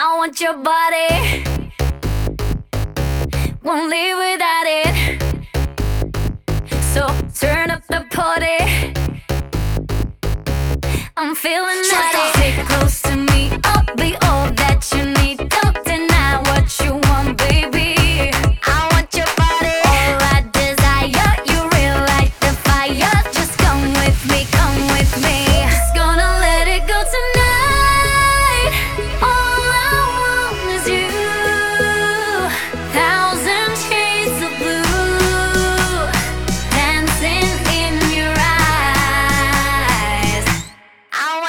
I want your body. Won't live without it. So turn up the party. I'm feeling naughty. Get close to me.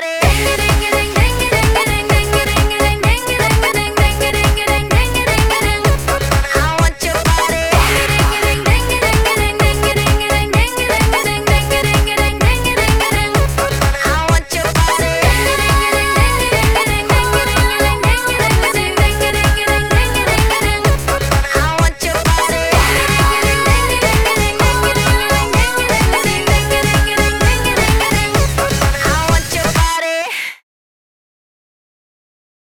body.